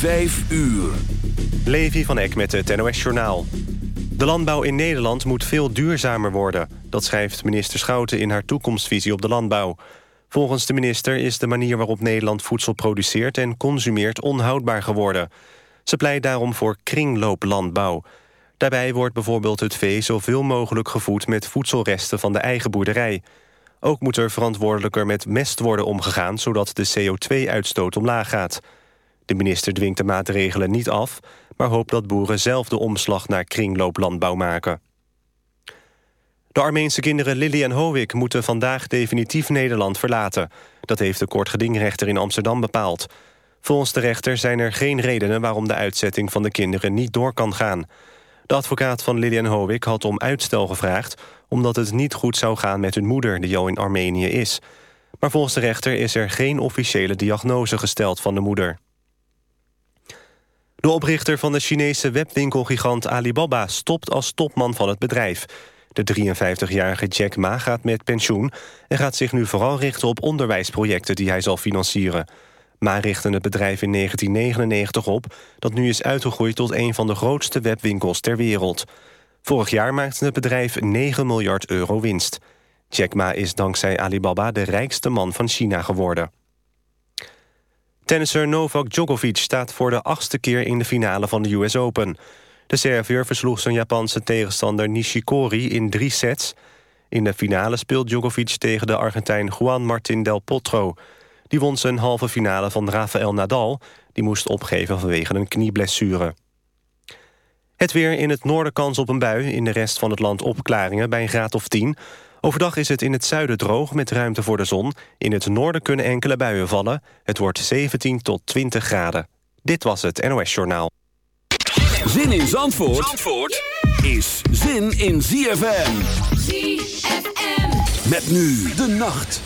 Vijf uur. Levi van Eck met het NOS-journaal. De landbouw in Nederland moet veel duurzamer worden. Dat schrijft minister Schouten in haar toekomstvisie op de landbouw. Volgens de minister is de manier waarop Nederland voedsel produceert... en consumeert onhoudbaar geworden. Ze pleit daarom voor kringlooplandbouw. Daarbij wordt bijvoorbeeld het vee zoveel mogelijk gevoed... met voedselresten van de eigen boerderij. Ook moet er verantwoordelijker met mest worden omgegaan... zodat de CO2-uitstoot omlaag gaat... De minister dwingt de maatregelen niet af... maar hoopt dat boeren zelf de omslag naar kringlooplandbouw maken. De Armeense kinderen Lily en Howick moeten vandaag definitief Nederland verlaten. Dat heeft de kortgedingrechter in Amsterdam bepaald. Volgens de rechter zijn er geen redenen waarom de uitzetting van de kinderen niet door kan gaan. De advocaat van Lily en Howick had om uitstel gevraagd... omdat het niet goed zou gaan met hun moeder, die al in Armenië is. Maar volgens de rechter is er geen officiële diagnose gesteld van de moeder. De oprichter van de Chinese webwinkelgigant Alibaba stopt als topman van het bedrijf. De 53-jarige Jack Ma gaat met pensioen en gaat zich nu vooral richten op onderwijsprojecten die hij zal financieren. Ma richtte het bedrijf in 1999 op, dat nu is uitgegroeid tot een van de grootste webwinkels ter wereld. Vorig jaar maakte het bedrijf 9 miljard euro winst. Jack Ma is dankzij Alibaba de rijkste man van China geworden. Tennisser Novak Djokovic staat voor de achtste keer in de finale van de US Open. De Serviër versloeg zijn Japanse tegenstander Nishikori in drie sets. In de finale speelt Djokovic tegen de Argentijn Juan Martín del Potro. Die won zijn halve finale van Rafael Nadal. Die moest opgeven vanwege een knieblessure. Het weer in het noorden kans op een bui. In de rest van het land opklaringen bij een graad of 10. Overdag is het in het zuiden droog met ruimte voor de zon. In het noorden kunnen enkele buien vallen. Het wordt 17 tot 20 graden. Dit was het NOS Journaal. Zin in Zandvoort, Zandvoort is zin in ZFM. ZFM. Met nu de nacht.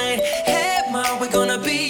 tonight. Hey, ma, we're gonna be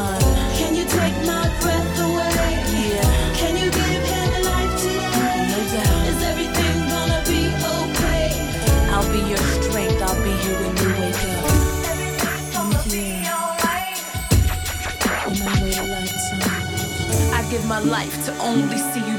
at. Can you take my breath away? Yeah, Can you give him a life today? no doubt. Is everything gonna be okay? I'll be your strength. I'll be here when you wake up. Everything's gonna be alright. On my way to lifetime. I give my life to only see you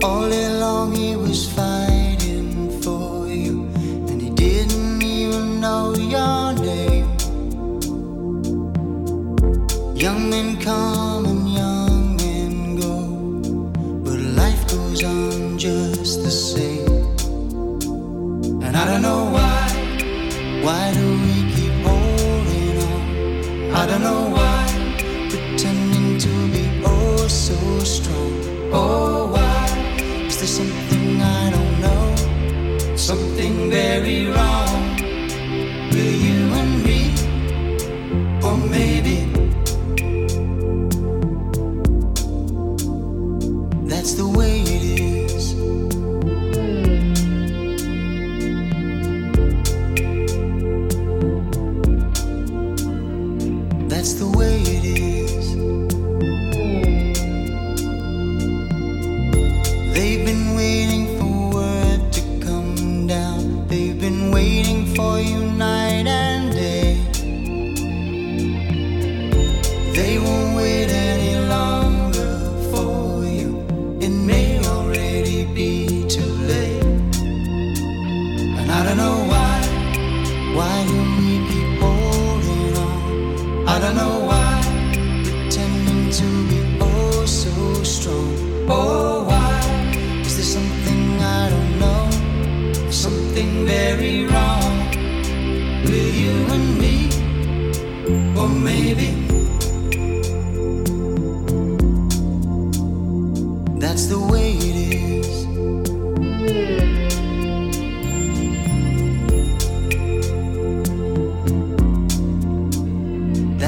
All along he was fine.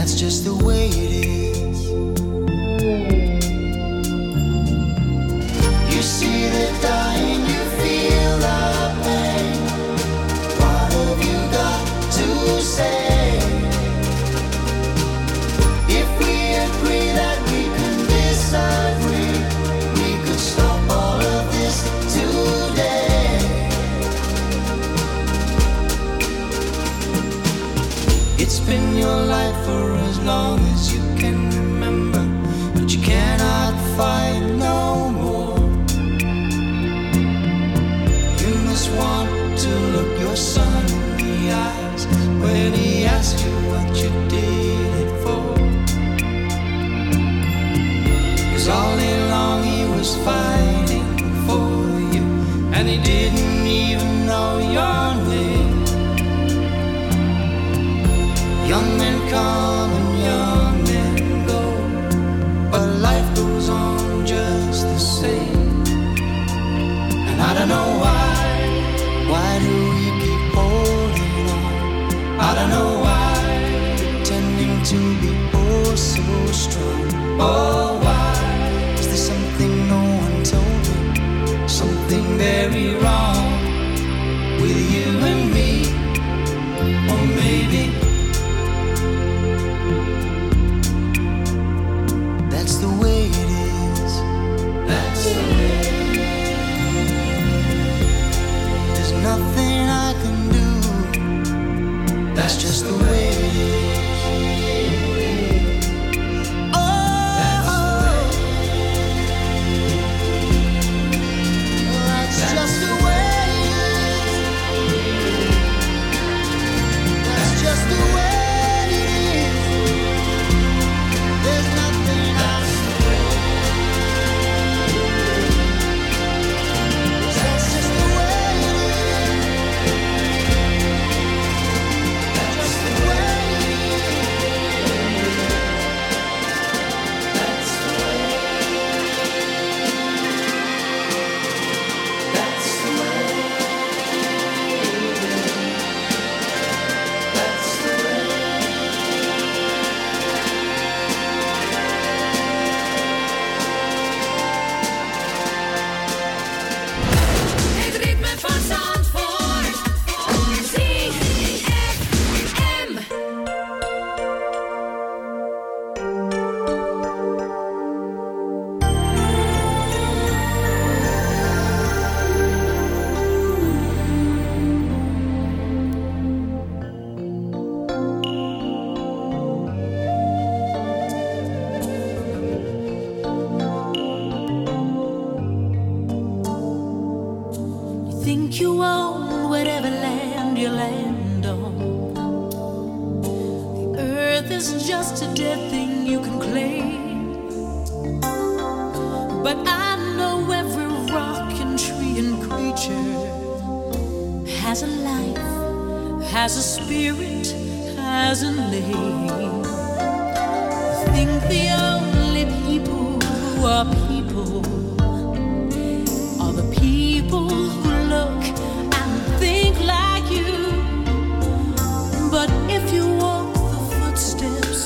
That's just the way it is.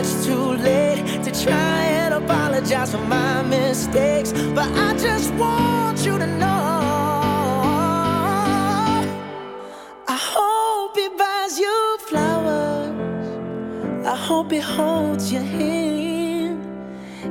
much too late to try and apologize for my mistakes, but I just want you to know. I hope he buys you flowers. I hope he holds your hand.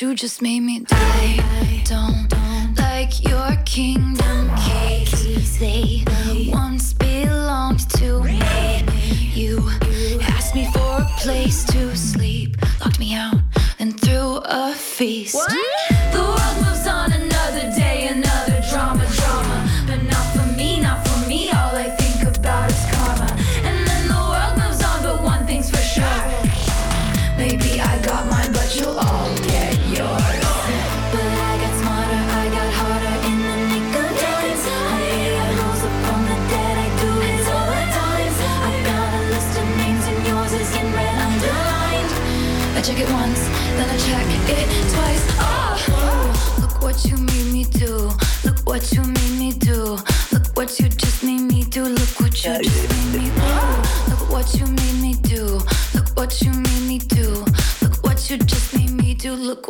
you just made